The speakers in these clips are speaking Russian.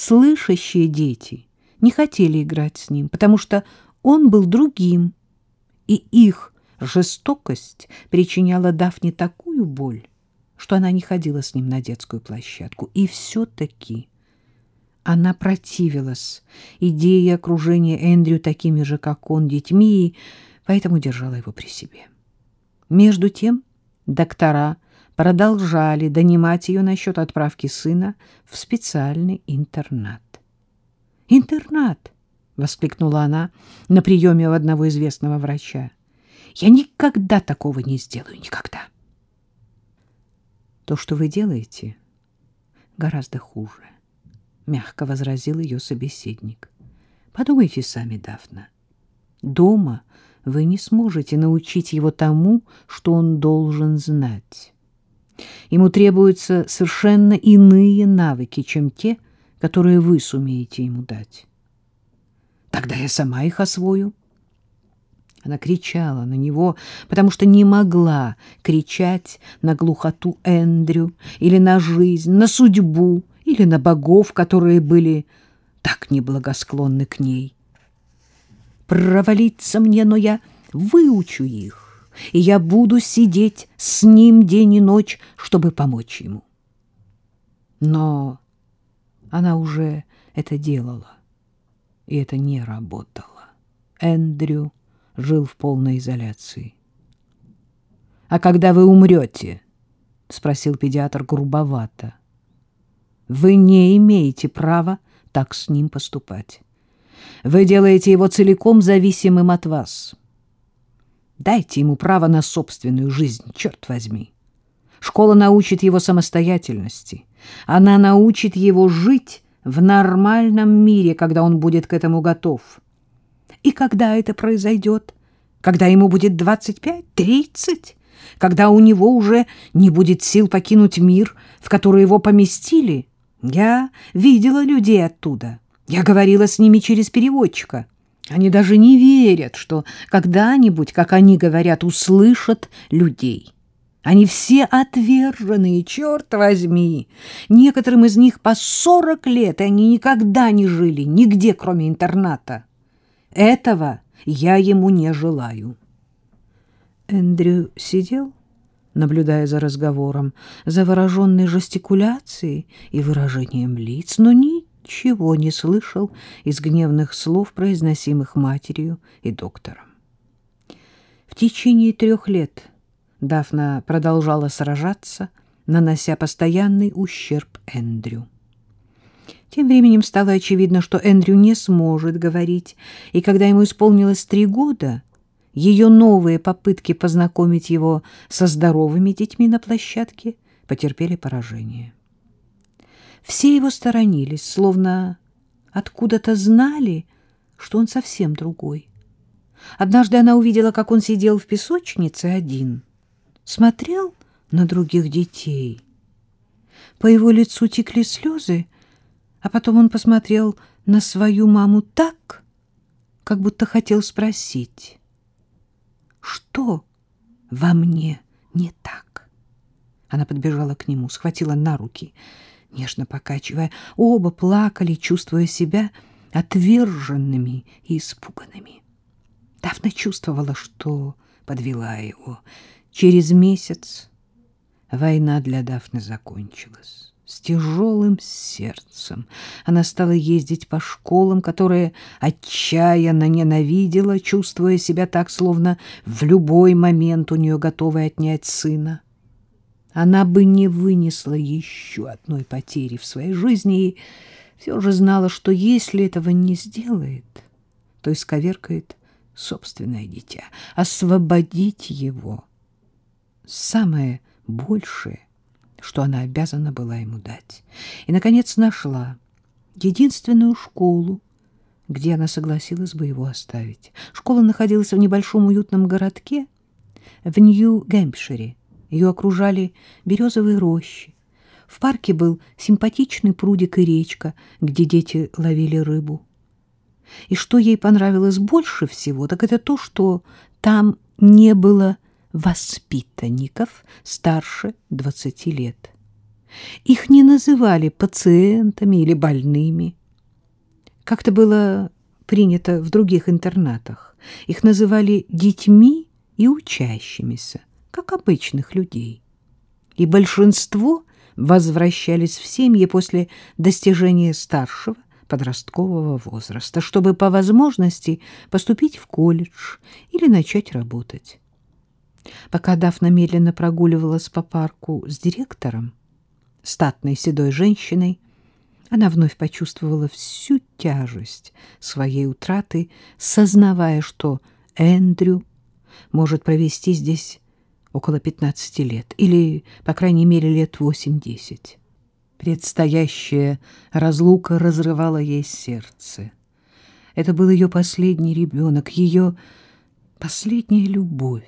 слышащие дети не хотели играть с ним, потому что он был другим, и их жестокость причиняла Дафне такую боль, что она не ходила с ним на детскую площадку. И все-таки она противилась идее окружения Эндрю такими же, как он, детьми, и поэтому держала его при себе. Между тем доктора продолжали донимать ее насчет отправки сына в специальный интернат. «Интернат!» — воскликнула она на приеме у одного известного врача. «Я никогда такого не сделаю, никогда!» «То, что вы делаете, гораздо хуже», — мягко возразил ее собеседник. «Подумайте сами, Дафна. Дома вы не сможете научить его тому, что он должен знать. Ему требуются совершенно иные навыки, чем те, которые вы сумеете ему дать. Тогда я сама их освою. Она кричала на него, потому что не могла кричать на глухоту Эндрю или на жизнь, на судьбу или на богов, которые были так неблагосклонны к ней. Провалиться мне, но я выучу их, и я буду сидеть с ним день и ночь, чтобы помочь ему. Но она уже это делала, и это не работало. Эндрю жил в полной изоляции. — А когда вы умрете? — спросил педиатр грубовато. — Вы не имеете права так с ним поступать. Вы делаете его целиком зависимым от вас. Дайте ему право на собственную жизнь, черт возьми. Школа научит его самостоятельности. Она научит его жить в нормальном мире, когда он будет к этому готов. И когда это произойдет? Когда ему будет 25, 30? Когда у него уже не будет сил покинуть мир, в который его поместили? Я видела людей оттуда. Я говорила с ними через переводчика. Они даже не верят, что когда-нибудь, как они говорят, услышат людей. Они все отверженные, черт возьми. Некоторым из них по сорок лет, и они никогда не жили нигде, кроме интерната. Этого я ему не желаю. Эндрю сидел, наблюдая за разговором, завороженный жестикуляцией и выражением лиц, но ничего не слышал из гневных слов, произносимых матерью и доктором. В течение трех лет Дафна продолжала сражаться, нанося постоянный ущерб Эндрю. Тем временем стало очевидно, что Эндрю не сможет говорить, и когда ему исполнилось три года, ее новые попытки познакомить его со здоровыми детьми на площадке потерпели поражение. Все его сторонились, словно откуда-то знали, что он совсем другой. Однажды она увидела, как он сидел в песочнице один — смотрел на других детей. По его лицу текли слезы, а потом он посмотрел на свою маму так, как будто хотел спросить, что во мне не так. Она подбежала к нему, схватила на руки, нежно покачивая. Оба плакали, чувствуя себя отверженными и испуганными. Дафна чувствовала, что подвела его. Через месяц война для Дафны закончилась. С тяжелым сердцем она стала ездить по школам, которые отчаянно ненавидела, чувствуя себя так, словно в любой момент у нее готовы отнять сына. Она бы не вынесла еще одной потери в своей жизни и все же знала, что если этого не сделает, то исковеркает собственное дитя. Освободить его — самое большее, что она обязана была ему дать. И, наконец, нашла единственную школу, где она согласилась бы его оставить. Школа находилась в небольшом уютном городке в Нью-Гэмпшире. Ее окружали березовые рощи. В парке был симпатичный прудик и речка, где дети ловили рыбу. И что ей понравилось больше всего, так это то, что там не было воспитанников старше 20 лет. Их не называли пациентами или больными. Как-то было принято в других интернатах. Их называли детьми и учащимися, как обычных людей. И большинство возвращались в семьи после достижения старшего подросткового возраста, чтобы по возможности поступить в колледж или начать работать. Пока Дафна медленно прогуливалась по парку с директором, статной седой женщиной, она вновь почувствовала всю тяжесть своей утраты, сознавая, что Эндрю может провести здесь около 15 лет, или, по крайней мере, лет 8-10. Предстоящая разлука разрывала ей сердце. Это был ее последний ребенок, ее последняя любовь,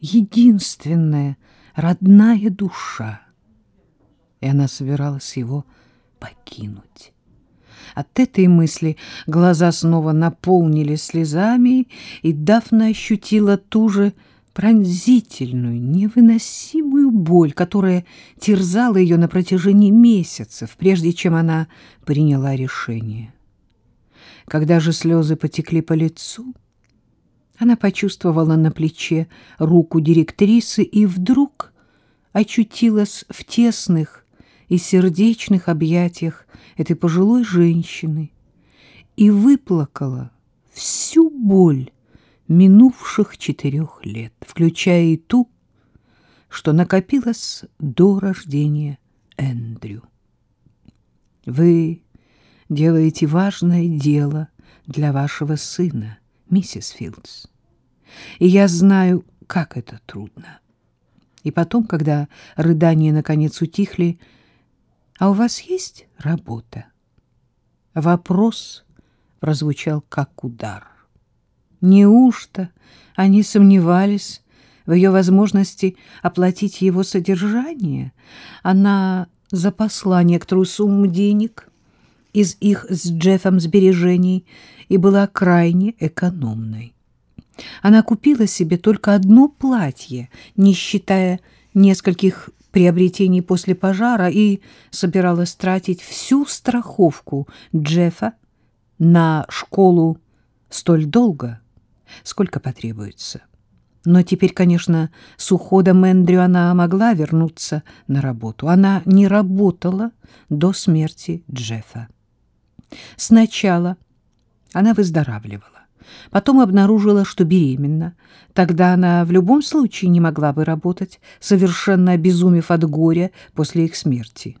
единственная родная душа. И она собиралась его покинуть. От этой мысли глаза снова наполнились слезами, и Дафна ощутила ту же пронзительную, невыносимую боль, которая терзала ее на протяжении месяцев, прежде чем она приняла решение. Когда же слезы потекли по лицу, она почувствовала на плече руку директрисы и вдруг очутилась в тесных и сердечных объятиях этой пожилой женщины и выплакала всю боль, минувших четырех лет, включая и ту, что накопилась до рождения Эндрю. Вы делаете важное дело для вашего сына, миссис Филдс. И я знаю, как это трудно. И потом, когда рыдания наконец утихли, а у вас есть работа? Вопрос прозвучал как удар. Неужто они сомневались в ее возможности оплатить его содержание? Она запасла некоторую сумму денег из их с Джеффом сбережений и была крайне экономной. Она купила себе только одно платье, не считая нескольких приобретений после пожара, и собиралась тратить всю страховку Джеффа на школу столь долго, сколько потребуется. Но теперь, конечно, с уходом Эндрю она могла вернуться на работу. Она не работала до смерти Джеффа. Сначала она выздоравливала, потом обнаружила, что беременна. Тогда она в любом случае не могла бы работать, совершенно обезумев от горя после их смерти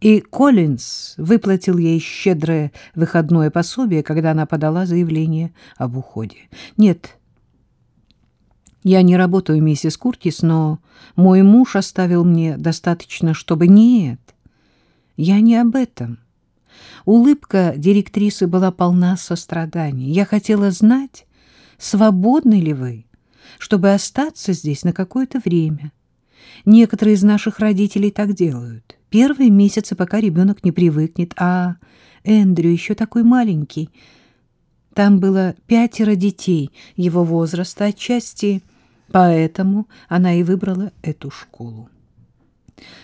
и Коллинз выплатил ей щедрое выходное пособие, когда она подала заявление об уходе. Нет, я не работаю, миссис Куртис, но мой муж оставил мне достаточно, чтобы... Нет, я не об этом. Улыбка директрисы была полна сострадания. Я хотела знать, свободны ли вы, чтобы остаться здесь на какое-то время. Некоторые из наших родителей так делают первые месяцы, пока ребенок не привыкнет, а Эндрю еще такой маленький. Там было пятеро детей его возраста, отчасти поэтому она и выбрала эту школу.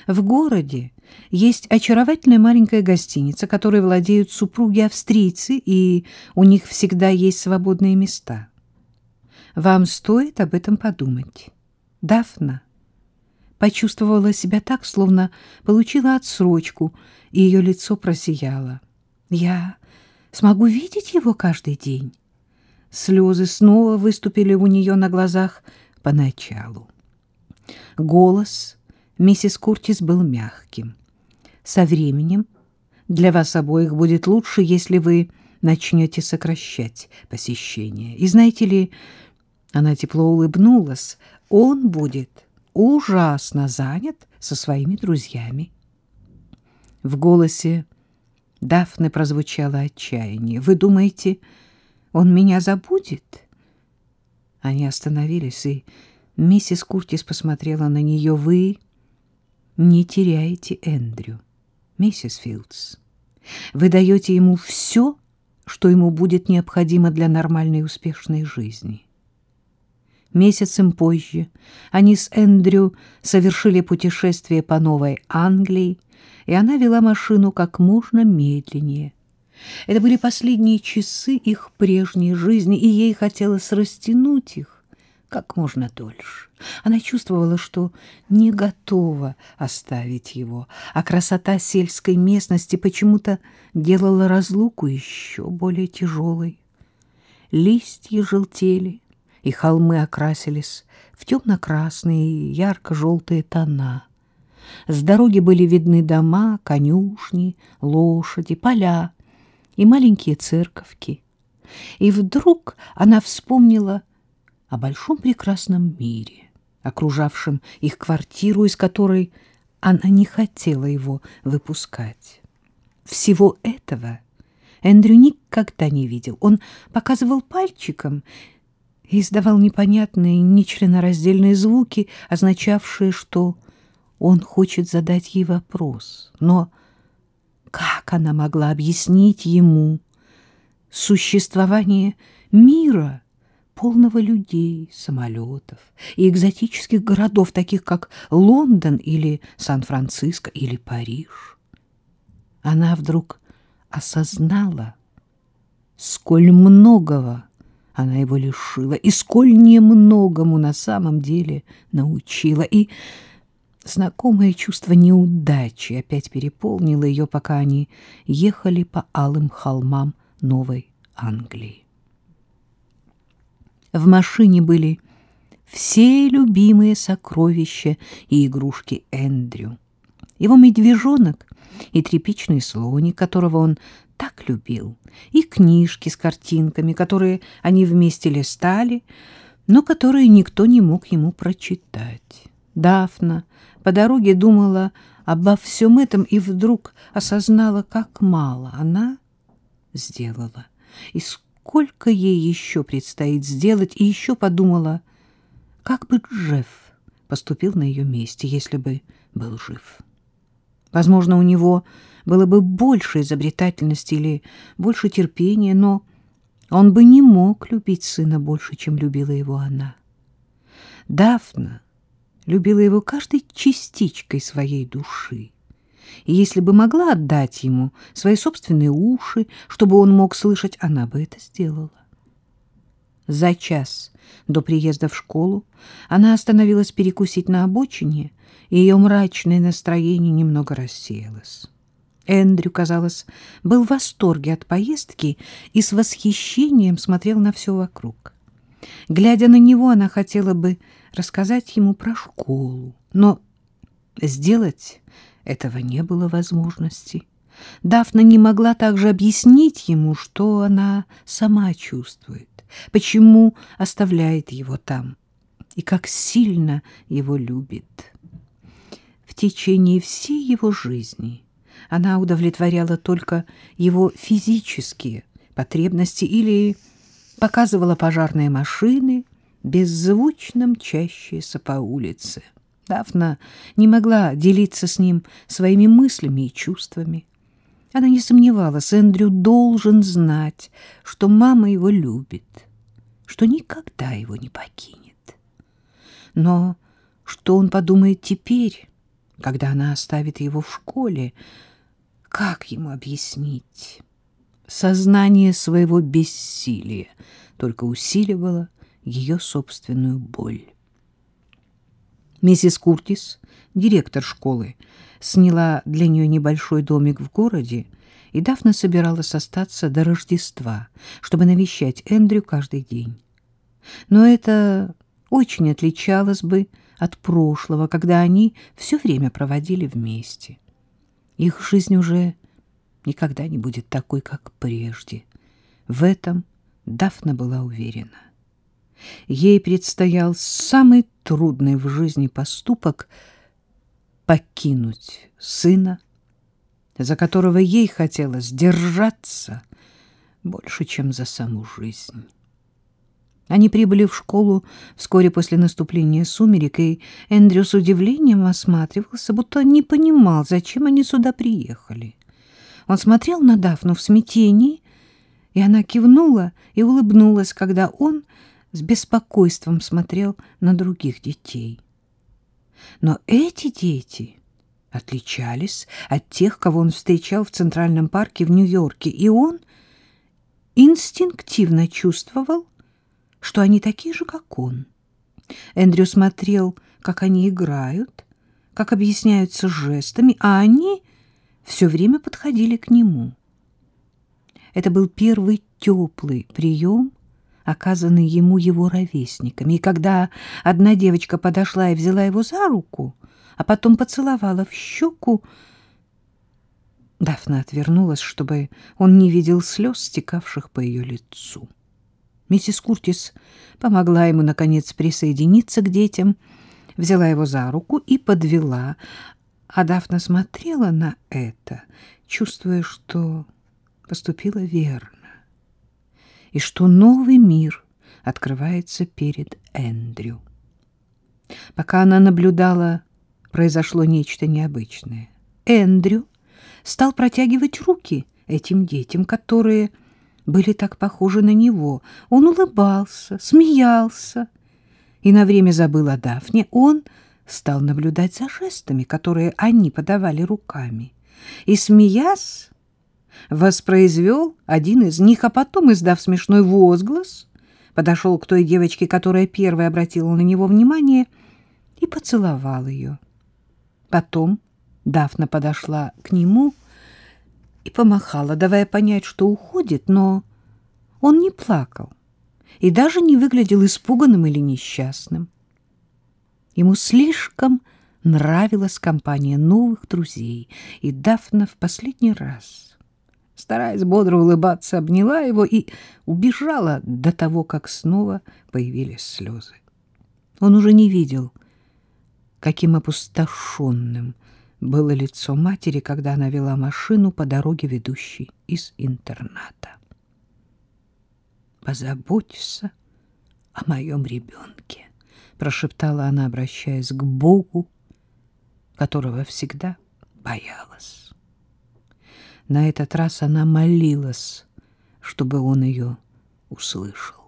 В городе есть очаровательная маленькая гостиница, которой владеют супруги-австрийцы, и у них всегда есть свободные места. Вам стоит об этом подумать. Дафна почувствовала себя так, словно получила отсрочку, и ее лицо просияло. «Я смогу видеть его каждый день?» Слезы снова выступили у нее на глазах поначалу. Голос миссис Куртис был мягким. «Со временем для вас обоих будет лучше, если вы начнете сокращать посещение. И знаете ли, она тепло улыбнулась, он будет ужасно занят со своими друзьями. В голосе Дафны прозвучало отчаяние. «Вы думаете, он меня забудет?» Они остановились, и миссис Куртис посмотрела на нее. «Вы не теряете Эндрю, миссис Филдс. Вы даете ему все, что ему будет необходимо для нормальной успешной жизни. Месяцем позже они с Эндрю совершили путешествие по Новой Англии, и она вела машину как можно медленнее. Это были последние часы их прежней жизни, и ей хотелось растянуть их как можно дольше. Она чувствовала, что не готова оставить его, а красота сельской местности почему-то делала разлуку еще более тяжелой. Листья желтели, и холмы окрасились в темно-красные и ярко-желтые тона. С дороги были видны дома, конюшни, лошади, поля и маленькие церковки. И вдруг она вспомнила о большом прекрасном мире, окружавшем их квартиру, из которой она не хотела его выпускать. Всего этого Эндрю никогда не видел. Он показывал пальчиком и издавал непонятные, нечленораздельные звуки, означавшие, что он хочет задать ей вопрос. Но как она могла объяснить ему существование мира, полного людей, самолетов и экзотических городов, таких как Лондон или Сан-Франциско или Париж? Она вдруг осознала, сколь многого она его лишила, и сколь немногому на самом деле научила, и знакомое чувство неудачи опять переполнило ее, пока они ехали по алым холмам Новой Англии. В машине были все любимые сокровища и игрушки Эндрю. Его медвежонок и тряпичный слоник, которого он так любил, и книжки с картинками, которые они вместе листали, но которые никто не мог ему прочитать. Дафна по дороге думала обо всем этом и вдруг осознала, как мало она сделала, и сколько ей еще предстоит сделать, и еще подумала, как бы Джефф поступил на ее месте, если бы был жив. Возможно, у него было бы больше изобретательности или больше терпения, но он бы не мог любить сына больше, чем любила его она. Дафна любила его каждой частичкой своей души. И если бы могла отдать ему свои собственные уши, чтобы он мог слышать, она бы это сделала. За час до приезда в школу она остановилась перекусить на обочине и ее мрачное настроение немного рассеялось. Эндрю, казалось, был в восторге от поездки и с восхищением смотрел на все вокруг. Глядя на него, она хотела бы рассказать ему про школу, но сделать этого не было возможности. Дафна не могла также объяснить ему, что она сама чувствует, почему оставляет его там и как сильно его любит течение всей его жизни она удовлетворяла только его физические потребности или показывала пожарные машины, беззвучно мчащиеся по улице. Дафна не могла делиться с ним своими мыслями и чувствами. Она не сомневалась, Эндрю должен знать, что мама его любит, что никогда его не покинет. Но что он подумает теперь, когда она оставит его в школе. Как ему объяснить? Сознание своего бессилия только усиливало ее собственную боль. Миссис Куртис, директор школы, сняла для нее небольшой домик в городе, и Дафна собиралась остаться до Рождества, чтобы навещать Эндрю каждый день. Но это очень отличалось бы от прошлого, когда они все время проводили вместе. Их жизнь уже никогда не будет такой, как прежде. В этом Дафна была уверена. Ей предстоял самый трудный в жизни поступок — покинуть сына, за которого ей хотелось держаться больше, чем за саму жизнь. Они прибыли в школу вскоре после наступления сумерек, и Эндрю с удивлением осматривался, будто не понимал, зачем они сюда приехали. Он смотрел на Дафну в смятении, и она кивнула и улыбнулась, когда он с беспокойством смотрел на других детей. Но эти дети отличались от тех, кого он встречал в Центральном парке в Нью-Йорке, и он инстинктивно чувствовал, что они такие же, как он. Эндрю смотрел, как они играют, как объясняются жестами, а они все время подходили к нему. Это был первый теплый прием, оказанный ему его ровесниками. И когда одна девочка подошла и взяла его за руку, а потом поцеловала в щеку, Дафна отвернулась, чтобы он не видел слез, стекавших по ее лицу. Миссис Куртис помогла ему, наконец, присоединиться к детям, взяла его за руку и подвела, а Дафна смотрела на это, чувствуя, что поступила верно, и что новый мир открывается перед Эндрю. Пока она наблюдала, произошло нечто необычное. Эндрю стал протягивать руки этим детям, которые были так похожи на него. Он улыбался, смеялся и на время забыл о Дафне. Он стал наблюдать за жестами, которые они подавали руками, и, смеясь, воспроизвел один из них, а потом, издав смешной возглас, подошел к той девочке, которая первой обратила на него внимание, и поцеловал ее. Потом Дафна подошла к нему и помахала, давая понять, что уходит, но он не плакал и даже не выглядел испуганным или несчастным. Ему слишком нравилась компания новых друзей, и Дафна в последний раз, стараясь бодро улыбаться, обняла его и убежала до того, как снова появились слезы. Он уже не видел, каким опустошенным было лицо матери, когда она вела машину по дороге, ведущей из интерната. «Позаботься о моем ребенке», — прошептала она, обращаясь к Богу, которого всегда боялась. На этот раз она молилась, чтобы он ее услышал.